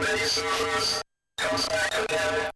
Many surfers? comes back again.